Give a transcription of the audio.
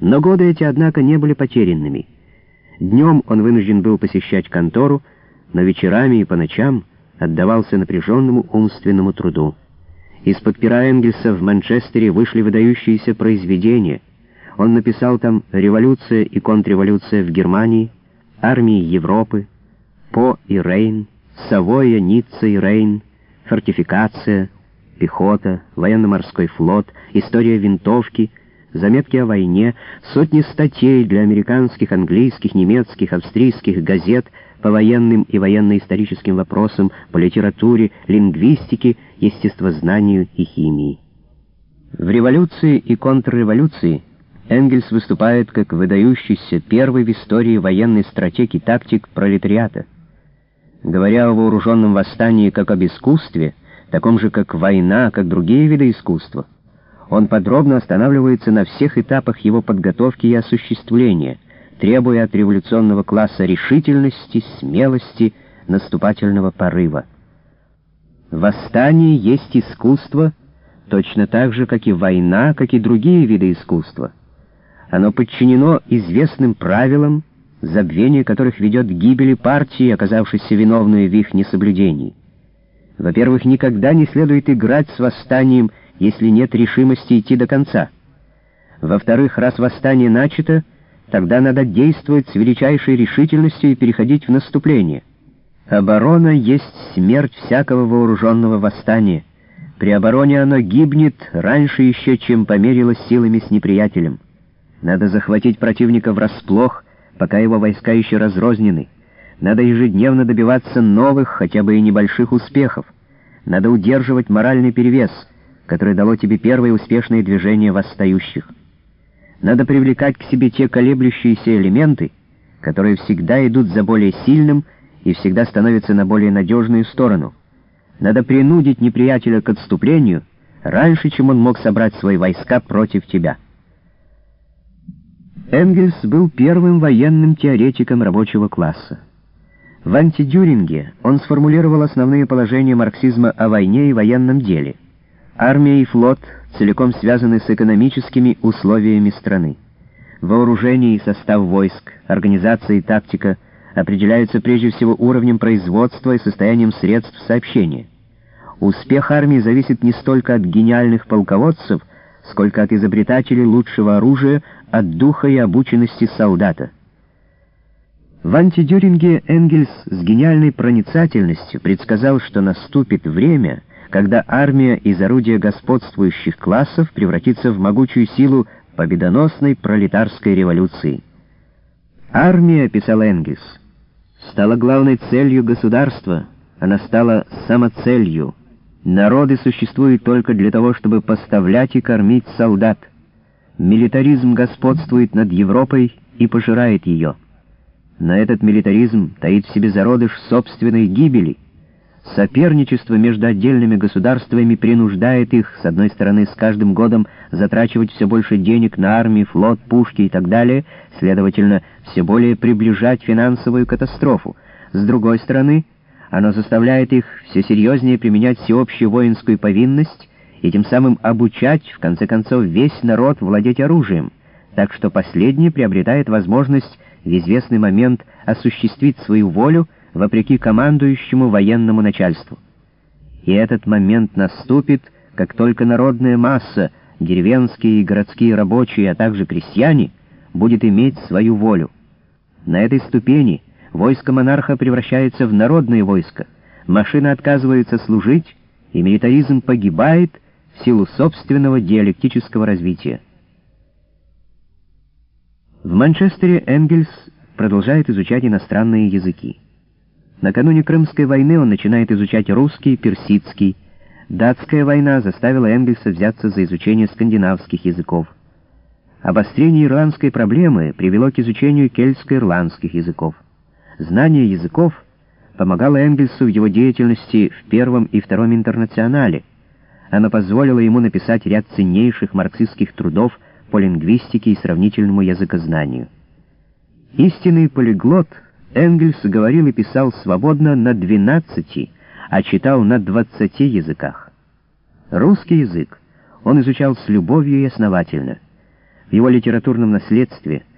Но годы эти, однако, не были потерянными. Днем он вынужден был посещать контору, но вечерами и по ночам отдавался напряженному умственному труду. Из-под пера Энгельса в Манчестере вышли выдающиеся произведения. Он написал там «Революция и контрреволюция в Германии», «Армии Европы», «По и Рейн», «Савойя, Ницца и Рейн», «Фортификация», «Пехота», «Военно-морской флот», «История винтовки», заметки о войне, сотни статей для американских, английских, немецких, австрийских газет по военным и военно-историческим вопросам, по литературе, лингвистике, естествознанию и химии. В революции и контрреволюции Энгельс выступает как выдающийся первый в истории военный стратег и тактик пролетариата. Говоря о вооруженном восстании как об искусстве, таком же как война, как другие виды искусства, он подробно останавливается на всех этапах его подготовки и осуществления, требуя от революционного класса решительности, смелости, наступательного порыва. Восстание есть искусство, точно так же, как и война, как и другие виды искусства. Оно подчинено известным правилам, забвение которых ведет к гибели партии, оказавшейся виновной в их несоблюдении. Во-первых, никогда не следует играть с восстанием если нет решимости идти до конца. Во-вторых, раз восстание начато, тогда надо действовать с величайшей решительностью и переходить в наступление. Оборона есть смерть всякого вооруженного восстания. При обороне оно гибнет раньше еще, чем померилось силами с неприятелем. Надо захватить противника врасплох, пока его войска еще разрознены. Надо ежедневно добиваться новых, хотя бы и небольших успехов. Надо удерживать моральный перевес — которое дало тебе первое успешное движение восстающих. Надо привлекать к себе те колеблющиеся элементы, которые всегда идут за более сильным и всегда становятся на более надежную сторону. Надо принудить неприятеля к отступлению раньше, чем он мог собрать свои войска против тебя. Энгельс был первым военным теоретиком рабочего класса. В антидюринге он сформулировал основные положения марксизма о войне и военном деле — Армия и флот целиком связаны с экономическими условиями страны. Вооружение и состав войск, организация и тактика определяются прежде всего уровнем производства и состоянием средств сообщения. Успех армии зависит не столько от гениальных полководцев, сколько от изобретателей лучшего оружия, от духа и обученности солдата. В антидюринге Энгельс с гениальной проницательностью предсказал, что наступит время, когда армия из орудия господствующих классов превратится в могучую силу победоносной пролетарской революции. Армия, писал Энгельс, стала главной целью государства, она стала самоцелью. Народы существуют только для того, чтобы поставлять и кормить солдат. Милитаризм господствует над Европой и пожирает ее. Но этот милитаризм таит в себе зародыш собственной гибели — Соперничество между отдельными государствами принуждает их, с одной стороны, с каждым годом затрачивать все больше денег на армию, флот, пушки и так далее, следовательно, все более приближать финансовую катастрофу. С другой стороны, оно заставляет их все серьезнее применять всеобщую воинскую повинность и тем самым обучать, в конце концов, весь народ владеть оружием, так что последний приобретает возможность в известный момент осуществить свою волю, вопреки командующему военному начальству. И этот момент наступит, как только народная масса, деревенские и городские рабочие, а также крестьяне, будет иметь свою волю. На этой ступени войско монарха превращается в народное войско, машины отказываются служить, и милитаризм погибает в силу собственного диалектического развития. В Манчестере Энгельс продолжает изучать иностранные языки. Накануне Крымской войны он начинает изучать русский, персидский. Датская война заставила Энгельса взяться за изучение скандинавских языков. Обострение ирландской проблемы привело к изучению кельтско-ирландских языков. Знание языков помогало Энгельсу в его деятельности в Первом и Втором интернационале. Оно позволило ему написать ряд ценнейших марксистских трудов по лингвистике и сравнительному языкознанию. Истинный полиглот — Энгельс говорил и писал свободно на 12, а читал на 20 языках. Русский язык он изучал с любовью и основательно. в его литературном наследстве –